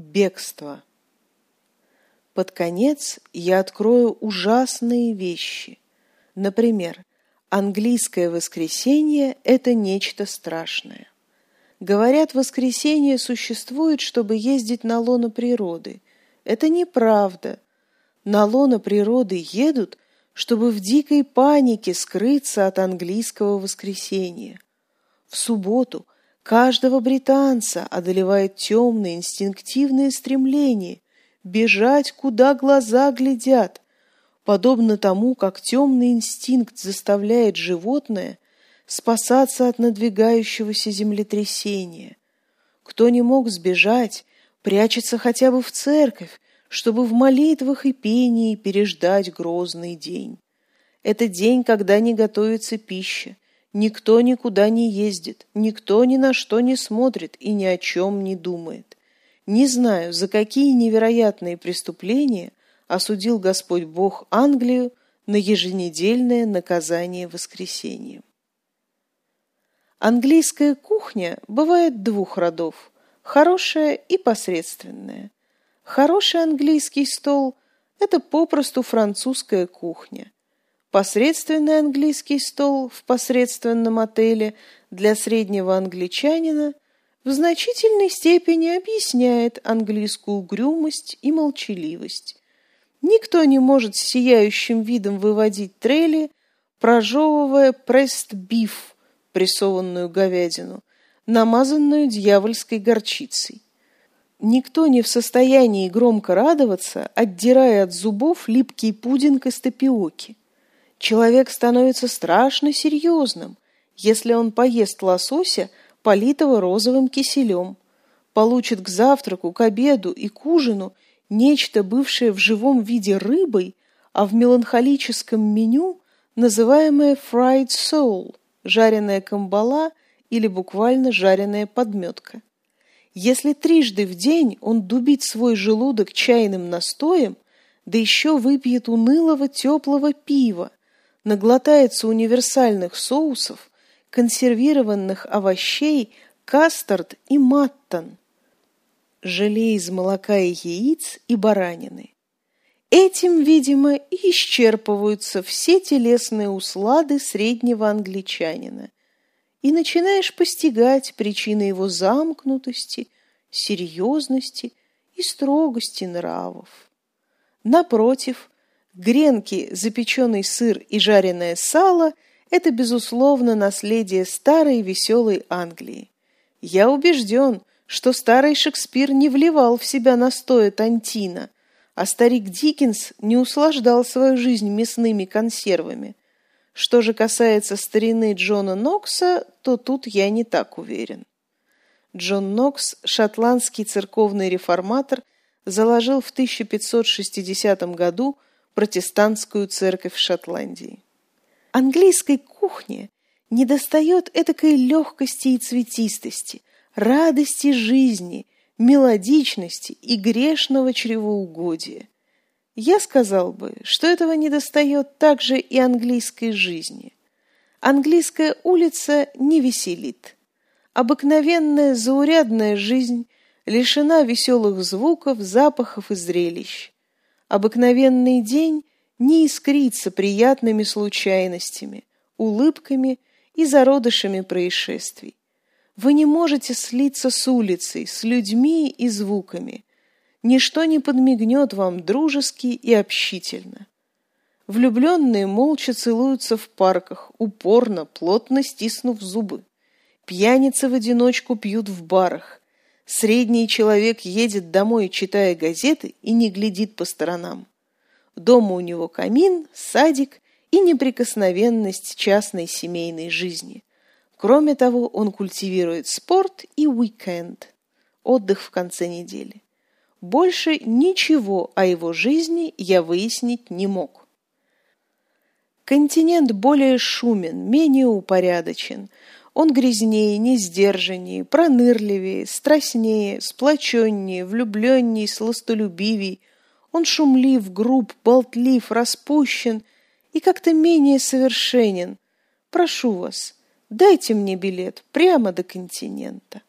Бегство. Под конец я открою ужасные вещи. Например, английское воскресенье – это нечто страшное. Говорят, воскресенье существует, чтобы ездить на лоно природы. Это неправда. На лоно природы едут, чтобы в дикой панике скрыться от английского воскресенья. В субботу – Каждого британца одолевает темное инстинктивное стремление бежать, куда глаза глядят, подобно тому, как темный инстинкт заставляет животное спасаться от надвигающегося землетрясения. Кто не мог сбежать, прячется хотя бы в церковь, чтобы в молитвах и пении переждать грозный день. Это день, когда не готовится пища, Никто никуда не ездит, никто ни на что не смотрит и ни о чем не думает. Не знаю, за какие невероятные преступления осудил Господь Бог Англию на еженедельное наказание воскресением. Английская кухня бывает двух родов – хорошая и посредственная. Хороший английский стол – это попросту французская кухня – Посредственный английский стол в посредственном отеле для среднего англичанина в значительной степени объясняет английскую угрюмость и молчаливость. Никто не может с сияющим видом выводить трели, прожевывая прест-биф, прессованную говядину, намазанную дьявольской горчицей. Никто не в состоянии громко радоваться, отдирая от зубов липкий пудинг из тапиоки. Человек становится страшно серьезным, если он поест лосося, политого розовым киселем, получит к завтраку, к обеду и к ужину нечто, бывшее в живом виде рыбой, а в меланхолическом меню называемое fried soul, жареная камбала или буквально жареная подметка. Если трижды в день он дубит свой желудок чайным настоем, да еще выпьет унылого теплого пива, наглотается универсальных соусов, консервированных овощей, кастард и маттон, желе из молока и яиц и баранины. Этим, видимо, и исчерпываются все телесные услады среднего англичанина, и начинаешь постигать причины его замкнутости, серьезности и строгости нравов. Напротив, Гренки, запеченный сыр и жареное сало – это, безусловно, наследие старой веселой Англии. Я убежден, что старый Шекспир не вливал в себя настоя Тантина, а старик Диккенс не услаждал свою жизнь мясными консервами. Что же касается старины Джона Нокса, то тут я не так уверен. Джон Нокс, шотландский церковный реформатор, заложил в 1560 году – протестантскую церковь Шотландии. Английской кухне недостает этакой легкости и цветистости, радости жизни, мелодичности и грешного чревоугодия. Я сказал бы, что этого недостает также и английской жизни. Английская улица не веселит. Обыкновенная заурядная жизнь лишена веселых звуков, запахов и зрелищ обыкновенный день не искрится приятными случайностями, улыбками и зародышами происшествий. Вы не можете слиться с улицей, с людьми и звуками. Ничто не подмигнет вам дружески и общительно. Влюбленные молча целуются в парках, упорно, плотно стиснув зубы. Пьяницы в одиночку пьют в барах. Средний человек едет домой, читая газеты, и не глядит по сторонам. Дома у него камин, садик и неприкосновенность частной семейной жизни. Кроме того, он культивирует спорт и уикенд, отдых в конце недели. Больше ничего о его жизни я выяснить не мог. Континент более шумен, менее упорядочен – он грязнее, несдержаннее, пронырливее, страстнее, сплоченнее, влюбленней, сластолюбивей. Он шумлив, груб, болтлив, распущен и как-то менее совершенен. Прошу вас, дайте мне билет прямо до континента.